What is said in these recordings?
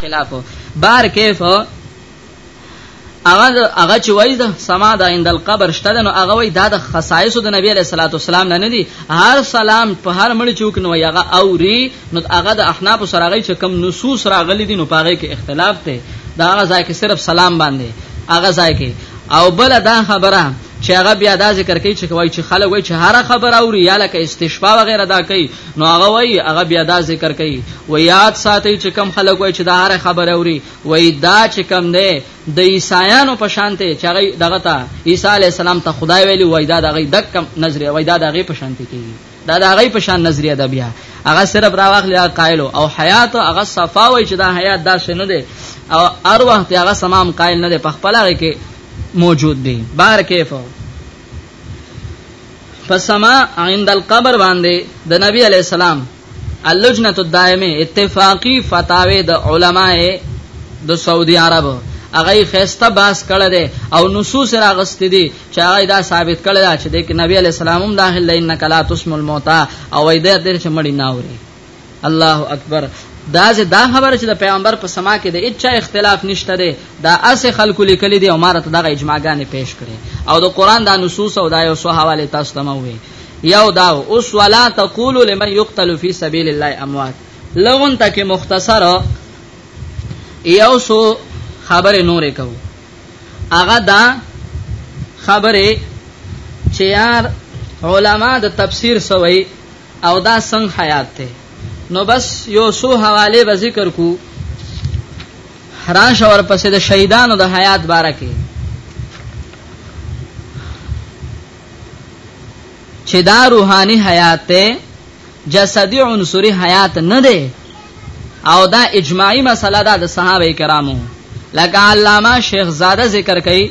خلاف بار کیف هغه هغه چې وای دا سما د عند القبر شته نو هغه وای دا د خصایص د نبی علیہ الصلوۃ والسلام نه ندي هر سلام په هر مړ چوک نو هغه اوري نو هغه د احناف سره غي چې کم نصوص راغلي دي نو پاره کې اختلاف ته دا هغه ځای کې صرف سلام باندې هغه ځای کې او بل دا خبره چې هغه بیا دا ذکر کوي چې کوي چې خلک وایي چې هر خبر اوري یا لکه استشفاء وغیرہ دا کوي نو هغه وای هغه بیا دا ذکر کوي و یاد ساتي چې کم خلک وای چې دا هر خبره اوري وای دا چې کم نه د عیسایانو په شانته چې هغه دغه ته عیسی علی السلام ته خدای ویلی وای دا دغه دک کم نظریه وای دا دغه په شانته کیږي دا دغه په شان نظریه ده بیا هغه صرف راوخلی قائل او حیات هغه صفا وای چې دا حیات دا شنو ده او ار وخت هغه سمام قائل نه ده په خپل هغه کې موجود دي بار کیفو په سما عند القبر باندې د نبی علی السلام اللجنه الدائمه اتفاقی فتاوی د علماء د سعودي عرب هغه خيسته باس کړه دي او نصوص راغست دي چې هغه دا ثابت کړه چې د نبی علی السلام هم داخل لئن کلا تسم الموتى او اې د دې چې مړی ناوري الله اکبر دا زه دا خبره چې د پیغمبر په سما کې د اچا اختلاف نشته دی دا اسه خلکو لیکلي دي او ماره ته دغه اجماعګانې پیش کړي او د قران دا نصوص او دا یو سو حواله تاسو ته موي یو دا اوس ولا تقول لمن يقتل في سبيل الله اموات لغون تک مختصر یو سو خبره نورې کو هغه دا خبره چې یار علما د تفسیر سوي او دا سنگ حیات ته نو بس یو سو حواله به ذکر کو راشه ورپسې د شهیدانو د حیات باره کې چې دا روحاني حیات ته جسدي عنصري حیات نه دی او دا اجماعي مسله ده د صحابه کرامو لکه علامه شیخ زاده ذکر کوي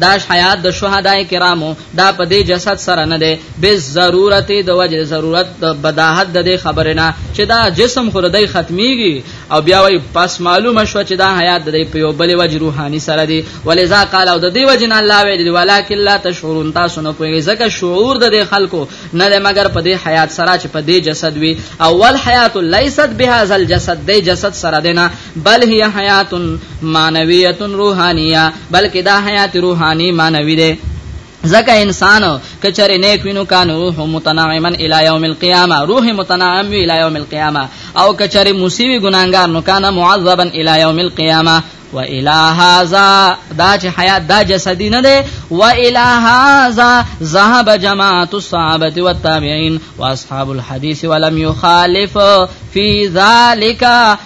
داش حیات د شهدای کرامو دا په دې جسد سره نه دی به ضرورت د وجه ضرورت د بداحت د دې خبره نه چې دا جسم خو د دې ختميږي او بیا وای پس معلومه شو چې دا حیات د دې په یو بل وجه روحاني سره دی ولذا قال او د دې وجه نه الله ویل ولکن لا تشعرون تاسو نه پوهیږئ ځکه شعور د دې خلکو نه دی مګر په دې حیات سره چې په دې جسد وي اول حیات لیست بهذا الجسد دې جسد سره دی نه بل هي حیات معنویت روحانیه بلکې دا حیات روحانی معنوی ده زکه انسان کچره نیک وینو کان روح متنعما الی یوم القیامه روح متنعم وی الی یوم القیامه او کچره مصیبی ګناګار نو کان معذبا الی یوم القیامه و الی هذا دا چې حیات دا جسدی نه ده و الی هذا ذهب جماعت الصحابه والتابعین واصحاب الحديث ولم يخالف في ذلك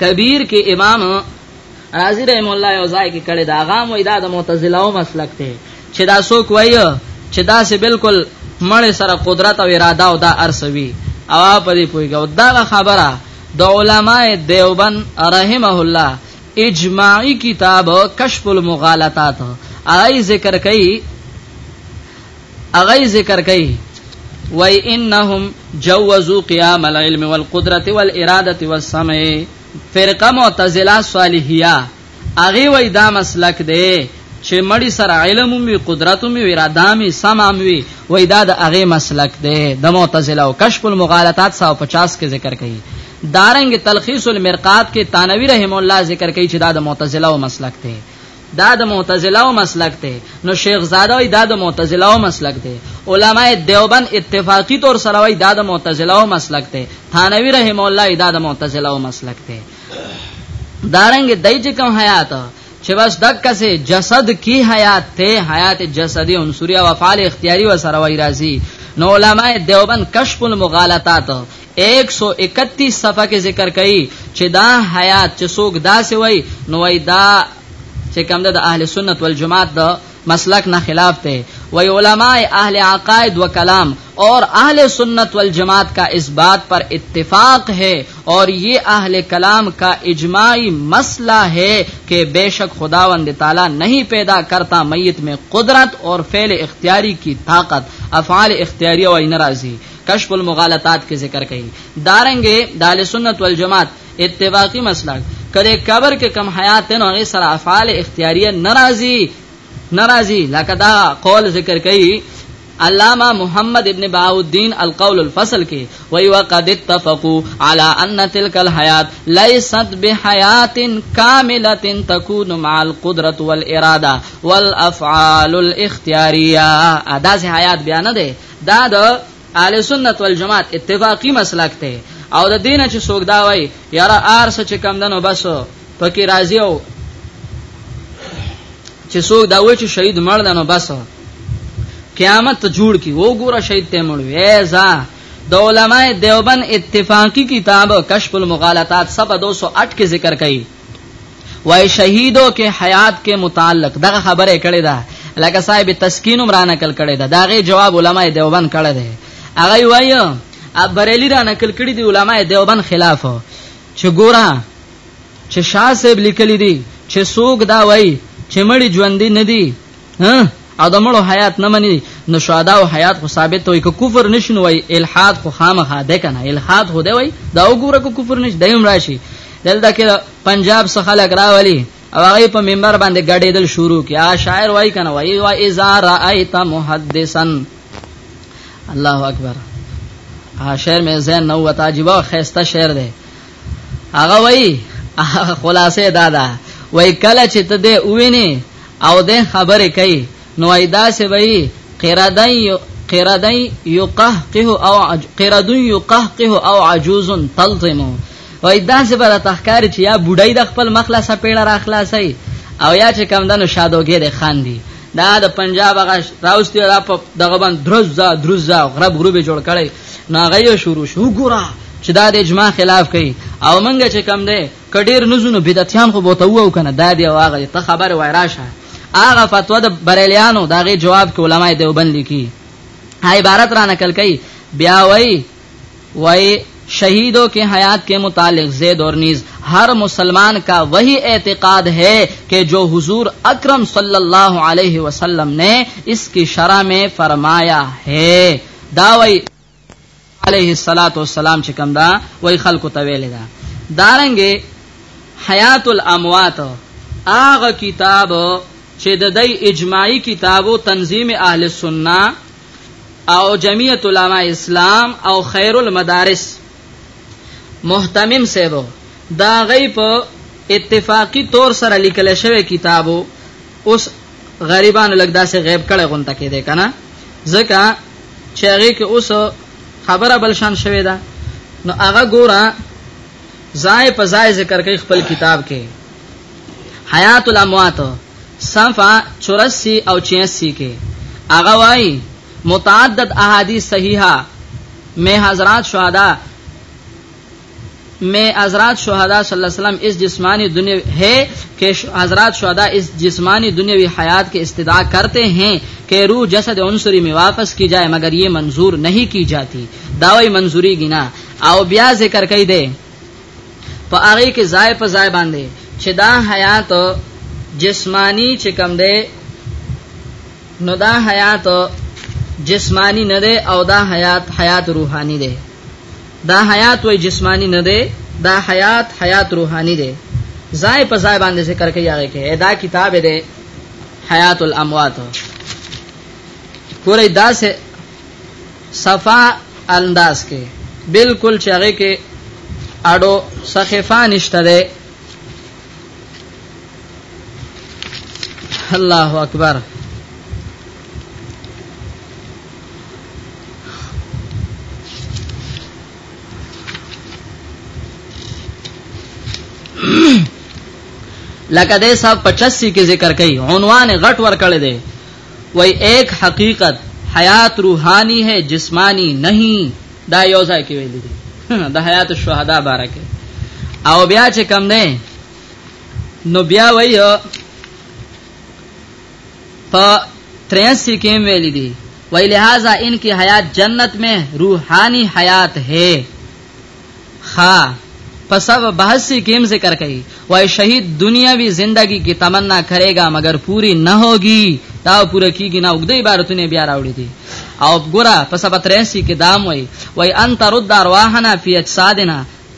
کبیر کې امام رازی رحم الله یو ځای کې کړي دا غام وای دا د معتزله او مسلک ته چې دا څوک وای چې دا سه بالکل مړ سره قدرت او اراده او دا ارسوي او په دې پویګو دا خبره د علماء دیوبند رحمه الله اجماعی کتاب کشف المغالطات آی ذکر کئ اغه ذکر کوي وای انهم جوزوا قیام العلم والقدرت والاراده والسمع فرقه معتزله صالحیه اغه وای دا مسلک دی چې مړی سره علم وي قدرت وي اراده وي سمع وي وای دا د هغه مسلک دی د معتزله او کشف المغالطات 150 کې ذکر کړي دارنګ تلخیص المرقات کې تانوی رحم الله ذکر کړي چې دا د معتزله او مسلک دی دا د معتزله او مسلک ته نو شیخ زاده وی دا د معتزله او مسلک ته علماء دیوبند اتفاقی طور سره وی دا د معتزله او مسلک ته ثانوی رحم الله دا د معتزله او مسلک ته دارنګ دای چې کوم حیات چې بس دک سه جسد کی حیات ته حیات جسدی عنصری او افعال اختیاری و سره وی راځي نو علماء دیوبند کشف المغالطات 131 صفحه کې ذکر کړي چې دا حیات چې څوک داسې وای نو وای دا چې کوم د اهل سنت والجماعت د مسلک نه خلاف ته وای علماء اهل عقائد و کلام اور اهل سنت والجماعت کا اس بات پر اتفاق ہے اور یہ اهل کلام کا اجماعی مسئلہ ہے کہ بے شک خداوند تعالی نہیں پیدا کرتا میت میں قدرت اور فعل اختیاری کی طاقت افعال اختیاری و ناراضی کشف المغالطات کې ذکر کړي دارنګه د اهل سنت والجماعت اتفاقی مسلک کله قبر کې کم حیات نه غي سره افعال اختیاریه ناراضي ناراضي لکه دا قول ذکر کړي علامہ محمد ابن باودین القول الفصل کې وی وقد اتفقوا على ان تلك الحیات ليست بحیات کامله تكون مع القدرت والاراده والافعال الاختیاریه ادا حیات بیان ده دا د اهل سنت والجماعت اتفاقی مسلک ته او د دینه چې څوک دا وای یاره ارس چې کم دنو بس پکې راضی او چې څوک دا وای چې شهید مړ دنو بس قیامت ته جوړ کی وو ګوره شهید ته مړ وی ځا د علماء دیوبند اتفاقی کتاب کشف المغالطات صفحه 208 کې ذکر کړي وای شهیدو کې حیات کې متعلق دغه خبره کړې ده لکه صاحب تسکین عمر نقل کړي دا داغه جواب علما دیوبند کړي دي هغه وایي بریلی را نقل کړي دي علما دیوبند خلاف چې ګورا چې شاه صاحب لیکلي دي چې سوق دا وایي چې مړي ژوند نه دي ها او د مړو حیات نه مني نو شهدا او حیات خو ثابت وي که کفر نشنو وي الحاد خو خامخا ده کنه الحاد خو دی وي دا وګوره کو کفر نش دیم راشي دلته کې پنجاب څخه خلک راولي او هغه په منبر باندې غړېدل شروع کی هغه شاعر وای کنه وای وا اذا رايت محدثا الله اکبر هغه شعر مې زین نو وتا جواب خيسته شعر دی هغه وای خلاصې دادا وای کله چې ته دې ووینې او دی خبری کوي نو وایی داسی به یی قردن یقهقه او قردن یقهقه او عجوز تلطم وای داسې به راته ښکاري چې یا بوډۍ د خپل مخ له سپېړه راخلاصوي او یا چې کم دنو شادوګې د خاندي دا د پنجاب هغه راوستي دا په دغه باندې درزا درزا غرب غروبې جوړ کړي نو هغه یې شروع شو ګوره چې دا د اجماع خلاف کوي او منګه چې کم دی که ډیر نزو نو بدعتیان خو بوته وو کنه دا دی او هغه ته خبر وای راشه هغه فتوا د بریلیانو داغه جواب کې علما دیوبند لیکي عبارت را نقل کړي بیا وای وای شہیدوں کے حیات کے متعلق زید اور نیز ہر مسلمان کا وہی اعتقاد ہے کہ جو حضور اکرم صلی اللہ علیہ وسلم نے اس کی شرح میں فرمایا ہے داوئی علیه الصلاۃ والسلام چې کوم دا وای خلکو ته ویل دا دارنګ حیات الاموات هغه کتاب چې د دای اجماعي کتابو تنظیم اهل سنت او جمعیت علما اسلام او خیر المدارس محتمم سیبو دا غي په اتفاقی طور سره لیکل شوی کتابو اوس غریبانو لګ داسې غیب کړه غونته کې دی کنه ځکه چې هغه کې اوس خبره بلشان شوې ده نو هغه ګورا ځای په ځای ذکر کوي خپل کتاب کې حیات الاموات صفه 84 او 86 کې هغه وایي متعدد احادیث صحیحه میں حضرات شہداء میں حضرات شہداء صلی اللہ علیہ وسلم اس جسمانی دنیا ہے کہ حضرات شہداء اس جسمانی دنیاوی حیات کے استدعا کرتے ہیں کہ روح جسد عنصری میں واپس کی جائے مگر یہ منظور نہیں کی جاتی داوی منظوری گنا او بیا ذکر کئی دے په هغه کې ځای په ځای باندې چې دا حیات جسمانی چې کم دی نو دا حیات جسمانی نه دی او دا حیات حیات روحانی دی دا حیات وایي جسماني نه دی دا حیات حیات روحاني دی ځای په ځای باندې ذکر کوي هغه کې اې دا کتاب دی حیات الاموات ګورئ دا سه صفا انداز کې بالکل چې هغه کې اډو صحیفه نشته ده الله اکبر لکه د صاحب 85 کې ذکر کړي عنوان غټ ور کړی دی وای ایک حقیقت حیات روحانی ہے جسمانی نہیں دا یو ځای کې ویل دي د حیات الشهدا بارکه او بیا چې کم نه نو بیا وایو په 83 کې ویل دي وای لہذا ان کی حیات جنت میں روحانی حیات ہے خا پسب بحث سے کیم ذکر کئی وای شہید دنیاوی زندگی کی تمنا کرے گا مگر پوری نہ ہوگی دا پورا کیږي نه وګدې عبارتونه بیا راوړي دي او ګورا په سبا 83 کې دام وای وای انت رد ارواحنا فی اجسادنا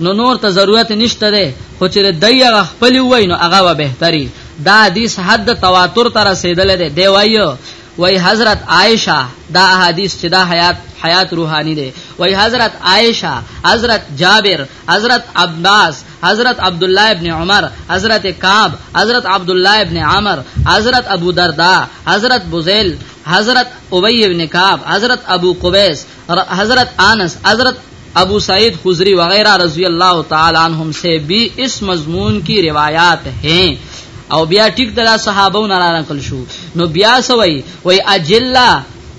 نو نور ته ضرورت نشته ده خو چې دای هغه خپل وای نو هغه به بهتري دا حدیث حد تواتر تر رسیدل ده دی وایو وای حضرت عائشه دا حدیث چې دا حیات حیات روحانی دی وای حضرت عائشه حضرت جابر حضرت عباس حضرت عبد الله ابن عمر حضرت کعب حضرت عبد الله ابن عمر حضرت ابو دردا حضرت بوزیل حضرت ابی ابن کعب حضرت ابو قبیس حضرت انس حضرت ابو سعید خضری وغیرہ رضی اللہ تعالی عنہم سے بھی اس مضمون کی روایات ہیں او بیا ټیک د صحابو نه را نقل شو نو بیا سوی وای اجلا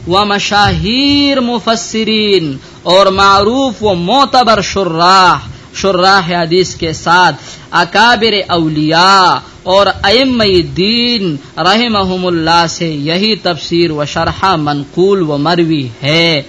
و مشاهیر مفسرین اور معروف و معتبر شراح شراح حدیث کے ساتھ اکابر اولیاء اور ائمه دین رحمهم الله سے یہی تفسیر و شرح منقول و مروی ہے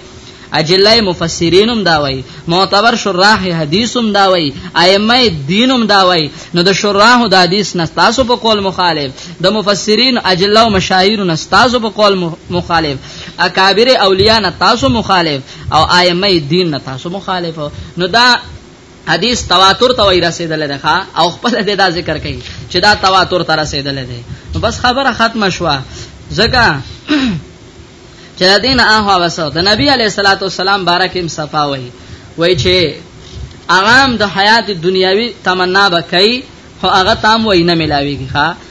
اجله مفسرینم دا وای معتبر شراح حدیثم دا وای ائمه دینم دا وای نو د شراح د حدیث نستاسو په قول مخالف د مفسرین اجله او مشاهیر نستاسو په قول مخالف اکابر اولیاء نتاسو مخالف او ائمه دین نتاسو مخالف نو دا حدیث تواتر ته وای رسیدل ده ښا او خپل دې دا ذکر کوي چې دا تواتر ته رسیدل ده نو بس خبره ختمه شوه ځکه چې دین اهوا وسو د نبی علی صلوات و سلام بارکیم صفا وای وای چې اغام د حیات دنیاوی تمنا به کوي خو هغه تام وای نه ملاویږي ښا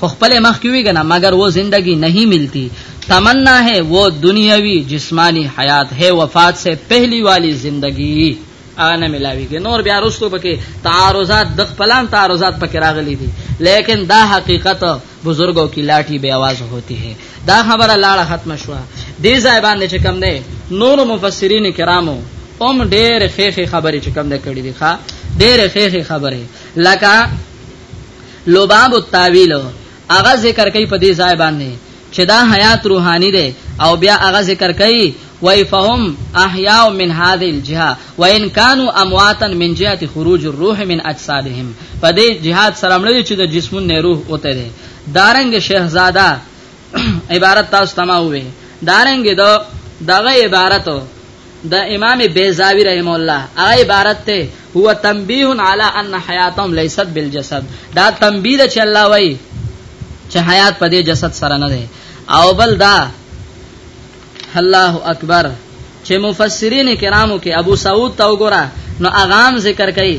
خو خپل مخ کیوی کنه مگر وہ زندگی نہیں ملتی تمنا ہے وہ دنیاوی جسمانی حیات ہے وفات سے پہلی والی زندگی هغه نه ملاويږي نور بیا رستو پکې تعارضات د خپلان تعارضات پکې راغلي دي لیکن دا حقیقت بزرګو کی لاټي به आवाज ہوتی ہے دا خبره لاړه ختم شو دې ځای باندې چې کم نه نور مفسرین کرامو اوم ډېر خېخې خبرې چې کم نه کړې دي ښا ډېر خېخې خبرې لکه لباب التاویل هغه ذکر کوي په دې ځای باندې چې دا حیات روحاني دی او بیا هغه ذکر کوي وای فهم احیاء من هذه الجهه وان كانوا امواتا من جهه خروج الروح من اجسادهم په دې جهاد سره مړ چې د جسمونو نه روح اوته دي دارنګ شهزاده عبارت تاسو تماوي دارنګ دو دغه عبارت د امام بیزاوی رحم الله هغه عبارت ته هو تنبیه علی ان حیاتهم لیست بالجسد دا تنبیه چې الله وای چې حیات په دې جسد سره نه ده او بل دا الله اکبر چې مفسرین کرامو کې ابو سعود تا وګوره نو اغام ذکر کوي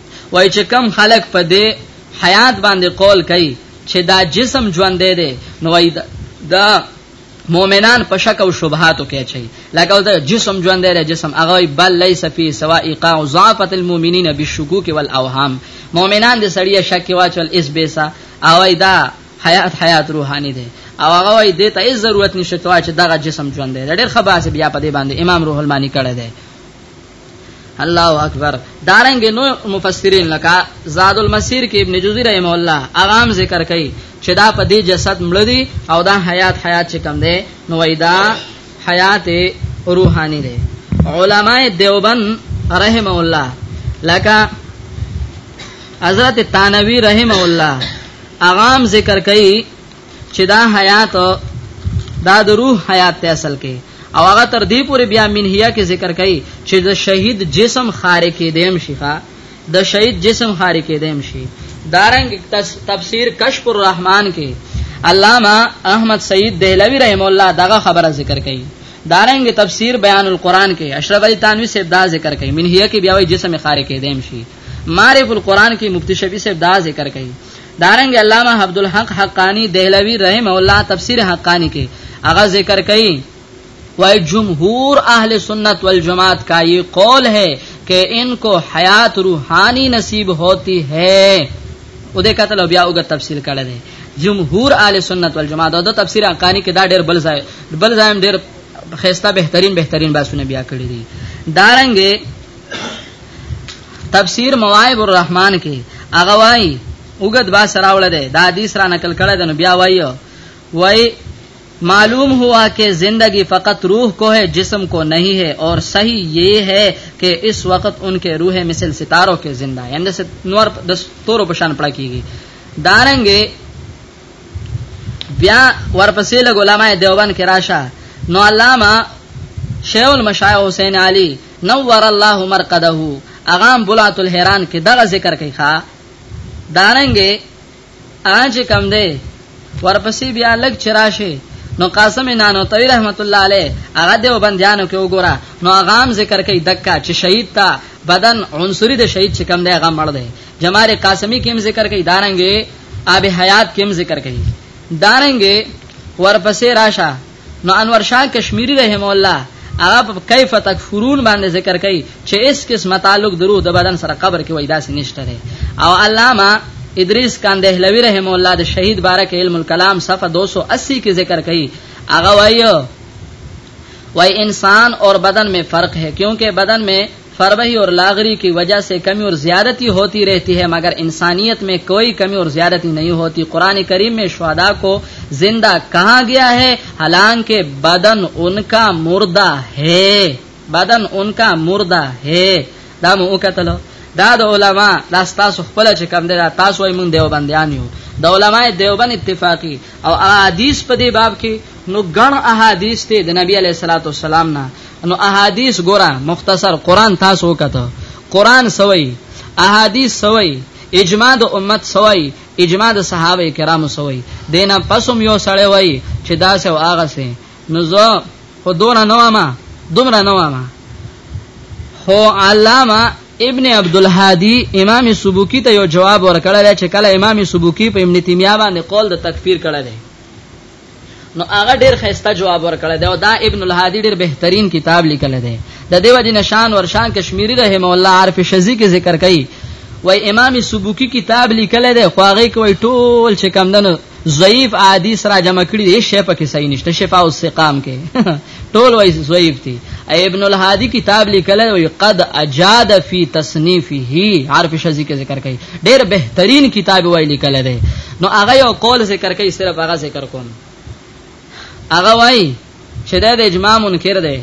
وایي چې کم خلک په دې حیات باندې قول کوي چې دا جسم ژوندې دی نو وایي دا مؤمنان په شک او شبهاتو کې چي لکه دا جسم ژوند دی جسم هغه بل ليس في سوا ايقاع ضعفت المؤمنين بالشكوك والاوهام مؤمنان د سړی شک واچل اس بیسا او دا حیات حیات روحاني دی او هغه وای د ته ضرورت نشته چې دغه جسم ژوند دی ډېر خباس بیا په دې باندې امام روح المانی کړه دی الله اکبر دارنګ نو مفسرین لکه زاد المسیر کې ابن جوزی رحم الله اغام ذکر کوي چې دا په دې جسد مړ دی او دا حیات حیات چې کم دی نو وېدا حیات روحانی دی علماء دیوبند رحم الله لکه حضرت تانوی رحم الله اغام ذکر کوي چې دا حیات دا د روح حیات ته اصل کې او هغه تر دې پورې بیا منهیا کې ذکر کړي چې د شهید جسم خارې کې دیم شيخه د شهید جسم خارې کې دیم شي دارنګ تفسیر کشف الرحمن کې علامہ احمد سید دهلوی رحم الله دغه خبره ذکر کړي دارنګ تفسیر بیان القرآن کې اشرف علی تانوی سے دا ذکر کړي منهیه کې بیا وی جسم خارې کې دیم شي معرف القرآن کې مفتی شفیع صاحب دا ذکر کوي دارنګ علامه عبدالحق حقانی دهلوی رحم الله تفسیر حقانی کې هغه ذکر کوي وای جمهور اهل سنت والجماعت کا یہ قول ہے کہ ان کو حیات روحانی نصیب ہوتی ہے او دې کتل بیا وګ تفصیل کړه دې جمهور اهل سنت والجماعت دا تفسیر حقانی کې دا ډېر بل ځای بل ځای ډېر خيسته بهترین بهترین باسونه بیا کړی دي دارنګ تفسیر موائب الرحمن کې هغه وای وګد با سراول ده دا حدیث را نقل کړه د بیا وایو وای معلوم ہوا کہ زندگی فقط روح کو ہے جسم کو نہیں ہے اور صحیح یہ ہے کہ اس وقت ان کے روح مثل ستاروں کے زندہ ہیں جیسے نور دستورو پشان پڑا کی گئی دارنگے بیا ورپسې له علماء دیوبند کې راشه نو علامه شیخ المشایخ حسین علی نور الله مرقده اغام بلات الحیران کې دغه ذکر کوي ښا دارنګه اج کم دی ورپسې بیا لګ چراشه نو قاسم نانو توی رحمت الله علیه هغه دیو بندیانو کې وګوره نو اغام ذکر کوي دکا چې شهید تا بدن عنصری د شهید چې کم دی هغه مړ دی جمال قاسمی کې ذکر کوي دارنګه آب حیات کې ذکر کوي دارنګه ورپسې راشه نو انور شاه کشمیری رحمه الله هغه په کیف تکفرون باندې ذکر کوي چې اس قسمه تعلق د روح د بدن سره قبر کې وای داسې نشته دی او علامه ادریس کاندهلوی رحم الله د شهید بارک علم الکلام صفحه 280 کې ذکر کړي هغه وایو وای انسان اور بدن میں فرق ہے کیونکہ بدن میں فربهی اور لاغری کی وجه سه کمی اور زیادتی هوتی رهتی هه مګر انسانیت می کوی کمی اور زیادتی نهی هوتی قران کریم می شهدا کو زنده کها ګیا هه حالانکه بدن انکا مرده هه بدن انکا مرده هه دا مو وکتلو دا د علما دا تاسو خپل چې کم دی دا تاسو یې مونږ دیوبندیان یو د علما دیوبند اتفاقی او احادیث په دې باب کې نو ګڼ احادیث ته د نبی علی صلوات والسلام نه نو احادیث ګوره مختصر قران تاسو وکته قران سوي احادیث سوي اجماع د امت سوي اجماع د صحابه کرامو سوي دینه پسوم یو سړی وای چې دا سه او هغه سه نو زه خو دونه نو ما دومره نو ما هو علامه ابن عبد الهادي امام سبوکی ته یو جواب ورکړل چې کله امام سبوکی په ابن تیمیه باندې قول د تکفیر کړل نو هغه ډیر خسته جواب ورکړی دی او دا ابن الهادی ډیر بهترین کتاب لیکل دی د دیو جن شان ورشان کشمیری رحم الله عارف شزی کې ذکر کړي وای امام سبوکی کتاب لیکل دی خو هغه کوي ټول چې کم دنو ضعیف احادیث را جمع کړي دي شی په کې صحیح نشته شفاء السقام کې ټول وای ضعیف دي ابن الهادی کتاب لیکل وی قد اجاد فی تصنیفه عارف شذی کې ذکر کړي ډېر بهترین کتاب وای لیکل دی نو هغه یو قول ذکر کړي صرف هغه ذکر کوم هغه وای چې دا د اجماع منکر دی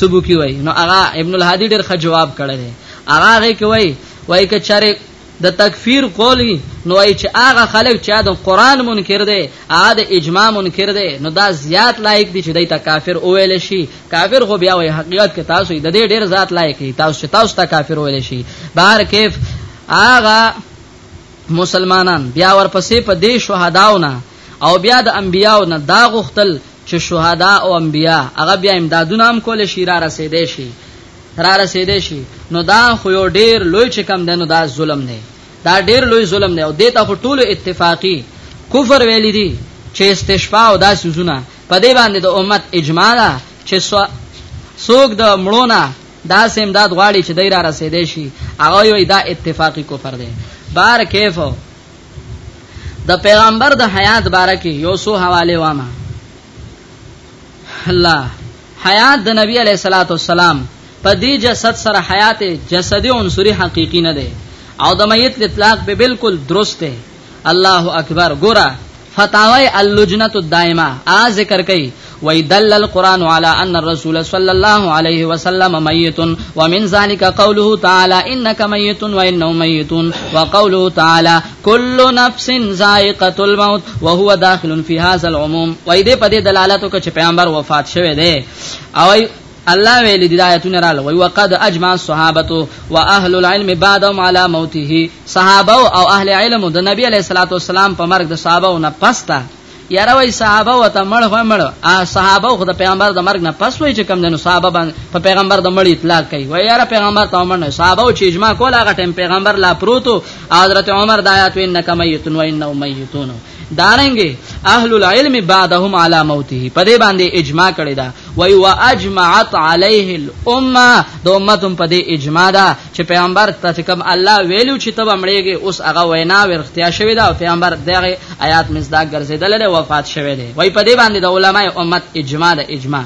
سبو کی وای نو هغه ابن الهادی ډېر ښه جواب کړی دی هغه هغه کې وای وای کچاره د تکفیر قول وي نو وایي چې هغه خلک چې د قران منکر دي هغه د اجماع منکر دي نو دا زیات لایق دي چې دای ته کافر اوویل شي کافر خو بیا وایي حقیقت کې تاسو د دې ډیر ذات لایق دي تاسو چې تاسو ته کافر اوویل شي بهر کیف هغه مسلمانان بیا ورپسې په دې شهداونه او بیا د انبیاو نه دا غختل چې شهدا او انبیا هغه بیا امدادونه هم کول شي را رسیدې شي را رسیدې شي نو دا خو یو ډیر لوی چې کم دنو دا ظلم دی دا ډیر لوی ظلم دی او دته خو ټولو اتفاقی کفر ویل دي چې استشفاء او دا سوزونه په دې باندې د امت اجماع ده چې څوک د مړونه دا سیم داد غواړي چې دای را رسیدې شي هغه یو دا اتفاقی کفر دی بار کیف د پیغمبر د حیات باره کې یو سو حواله وامه الله حیات د نبی علیہ الصلوۃ والسلام په دې جسد سره حیات جسدی عنصری حقیقی نه ده او د میت اطلاق به بالکل درست ده الله اکبر ګوره فتاوی اللجنة الدائمة آ ذکر کوي وای دل القرآن على ان الرسول صلی الله علیه وسلم میت ومن ذلك قوله تعالی انك میت وانهم میتون وقوله تعالی كل نفس ذائقه الموت وهو داخل في هذا العموم وای دې په دې دلالت کوي چې پیغمبر وفات شوه دی او الله ویل دي آیتونه رااله وي وقد اجمع الصحابه واهل العلم بعدهم على موته صحابه او اهل علم د نبی علیه الصلاۃ والسلام په مرګ د صحابه او نه پستا یاره وای صحابه وته مړ خو مړ ا صحابه خو د پیغمبر د مرګ نه پس وای چې کم دنو صحابه باندې په پیغمبر د مړ اطلاق کوي وای یاره پیغمبر ته مړ نه صحابه چې اجماع کول هغه ټیم پیغمبر لا پروتو حضرت عمر د آیات وین کمیتون و انه میتون دارنګه اهل العلم بعدهم على موته په دې باندې اجماع کړی دا وای وا اجمعت عليه الامه د امتم په دې اجماع دا چې پیغمبر ته کوم الله ویلو چې تب امړيږي اوس هغه وینا ورختیا شوی دا پیغمبر دغه آیات مزدا ګرځیدل له وفات شوی دی وای په دې باندې د علماء امت اجماع د اجماع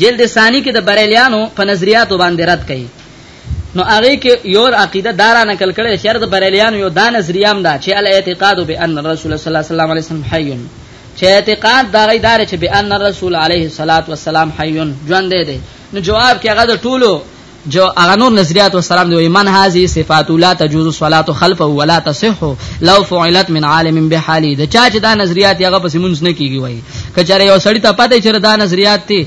جلد ثانی کې د بریلیانو په نظریاتو باندې رد کړي نو هغه کې یو عقیده دارا نقل کړي شر د بریلیانو یو دا نظریه هم ده چې الاعتقاد بان الرسول صلی الله علیه وسلم حی چې اعتقاد دا غي دار چې بان الرسول علیه الصلاۃ والسلام حی ژوند دی نو جواب کې هغه د ټولو جو هغه نور نظریات و سلام دی من هذه صفات لا تجوز الصلاه خلفه ولا تصح لو فعلت من عالم بحالی د چا چې دا نظریات هغه پس مونږ نه کیږي وای کچاره یو سړی ته پته چې دا نظریات دي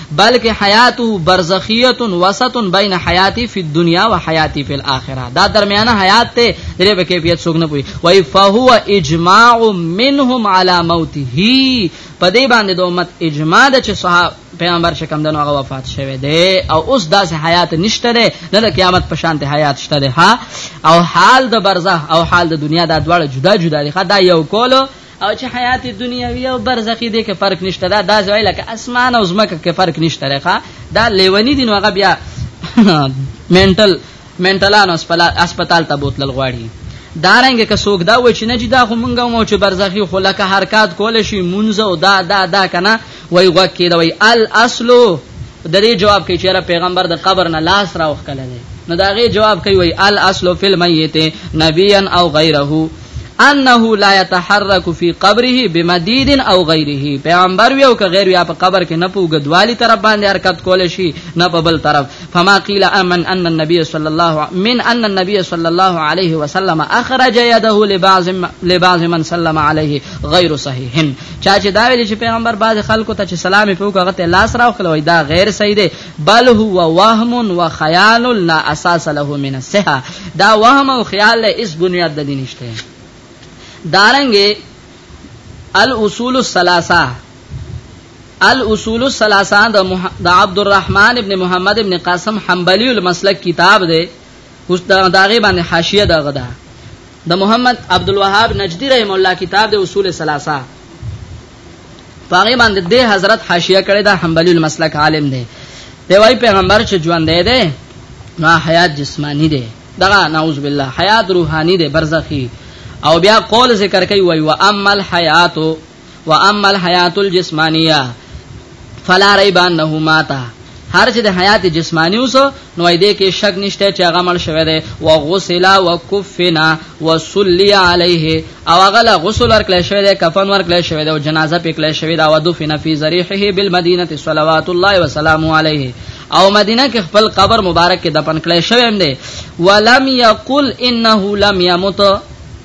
بلکې حیاته برزخیت وسط بین حیاتی فی الدنیا و حیاتی فی الاخره دا درمیانه حیات ته درې په کیفیت څوک نه پوي وای فهو اجماع منهم علی موته په دې باندې د امت اجماع د چې صحابه پیغمبر چې کم دنو هغه وفات شوه دی او اوس داسې حیات نشته دی نه د قیامت په شان ته حیات شته دی ها او حال د برزخ او حال د دنیا دا دواړه جدا جدا دي خدا یو کولو او چې حیات دنیوي او برزخي دي کې فرق نشته دا دا ځای لکه اسمان او زمکه کې فرق نشته ښا دا لیونی دي نو هغه بیا منټل منټلانو هسپتال ته بوتل غواړي دارنګ که څوک دا و چې نه جدا خو مونږ مو چې برزخي خو لکه حرکت کول شي مونږ او دا دا دا کنه وای وکي دا وای الاصل د دې جواب کوي چې پیغمبر د قبر نه لاس راوخ کله دی نو دا غي جواب کوي وای الاصل فی المیت نبیا او غیره انه لا يتحرك في قبره بمديد او غيره پیغمبر وی او که غیر یا په قبر کې نه پوګدوالي طرف باندې حرکت کول شي نه په بل طرف فما قيل امن ان النبي صلى الله من ان النبي صلى الله عليه وسلم اخرج يده لبعض لبعض من سلم عليه غير صحيح چا چې دا ویل چې پیغمبر بعض خلکو ته چې سلام پیوګه غته لاس راوخلوي دا غیر صحیح دی بل هو وهم و خیال لا اساس له من الصحه دا وهم او خیال له اس بنیاد د دین نشته دارنګ الاصول الثلاثه الاصول الثلاثه د مح... عبد الرحمن ابن محمد ابن قاسم حنبلی المسلک کتاب دی اوس دا داغه باندې حاشیه دغه ده د محمد عبد الوهاب نجدی رحم الله کتاب د اصول ثلاثه پاغي باندې د حضرت حاشیه کړي دا حنبلی المسلک عالم دی دی وای پیغمبر چې ژوند دی دی نو حیات جسمانی دی دغه نعوذ بالله حیات روحانی دی برزخی او بیا قول ذکر کوي وای و اما الحیات و اما الحیات الجسمانیه فلا ریب انه ماته هر چې د حیات جسمانی وسو نو دې کې شک نشته چې هغه مړ شوی دی او غسل او کفنا وصلی علیه او هغه له غسل ورکړل شوی دی کفن ورکړل شوی دی او جنازه پکړل شوی دی او دفن فی ذریحه بالمدینه صلوات الله وسلام علیه او مدینه کې خپل قبر مبارک کې دفن کړل شوی دی ولم یقل انه لم یمت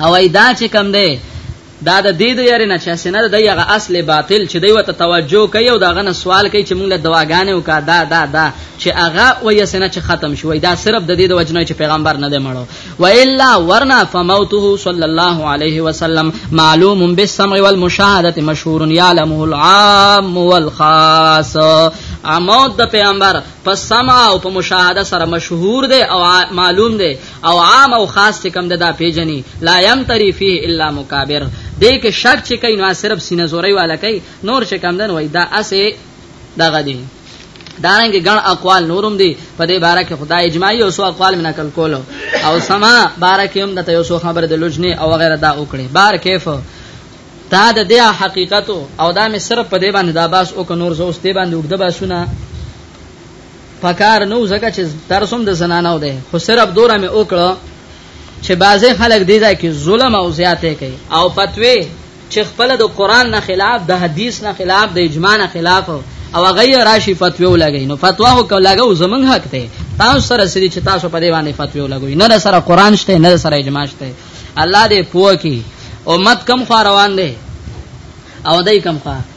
هوای دا چې کم دی دا د دې د یاري نه چې سینه د یغه اصل باطل چې دوی ته توجه کوي او داغه نه سوال کوي چې موږ له دواګانې او کا دا دا دا چې هغه وې سینه چې ختم شوی دا صرف د دې د وجنه چې پیغمبر نه دی مړو و الا ورنا فموته صلی الله علیه وسلم معلوم بالسمع والمشاهده مشهور يعلمه العام والخاص اموت د پیغمبر په سمع او په مشاهده سره مشهور دی او معلوم دی او عام او خاص چې کم ده دا پیجنې لا یمتری فيه الا مکابر دې کې شک چې کین وا صرف سینه زوري والا کوي نور چې کم ده وای دا اسه دغه دی دارنګ ګڼ اقوال نورم دي په دې باره کې خدای اجماعي او سو اقوال من نقل کولو او سما باره کې هم د یو سو خبر د لجنه او غیره دا وکړي بار کیف تا د دې حقیقت او دا مې صرف په دې باندې دا باس او ک نور زو استې باندې وګد باسونه پکار نو ځکه چې درس هم د زنانو دی خو صرف دوره مې وکړه چې بعضې خلک دی ځای کې ظلم او زیاتې کوي او فتوی چې خپل د قران نه خلاف د حدیث نه خلاف د اجماع نه خلاف او غیر راشي فتوی ولګي نو فتوا هو کولاګو زمون حق دی تاسو سره سړي چې تاسو په دی باندې فتوی ولګوي نه سره قران شته نه سره اجماع شته الله دې پوه کی امت کم خو روان دی او دای کم خو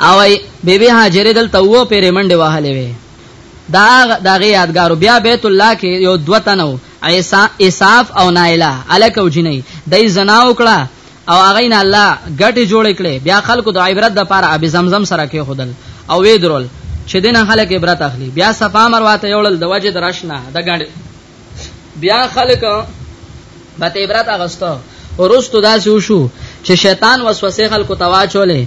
او بی بی هاجره دلته وو پیرې منډه وهلې وي دا دغه یادګارو بیا بیت الله کې یو دوه تنو عیسی اساف او نایلا الک او جنې دای زنا وکړه او هغه نه الله ګټه جوړ کړي بیا خلکو د عبرت د پاره ابي زمزم سره کې خودل او وې درول چې دین خلک عبرت اخلي بیا صفا مروه ته یوړل د وجه درشنه د ګڼ بیا خلک بت عبرت اغستو ورستو داسې وشو چې شیطان وسوسه خلکو تواچولې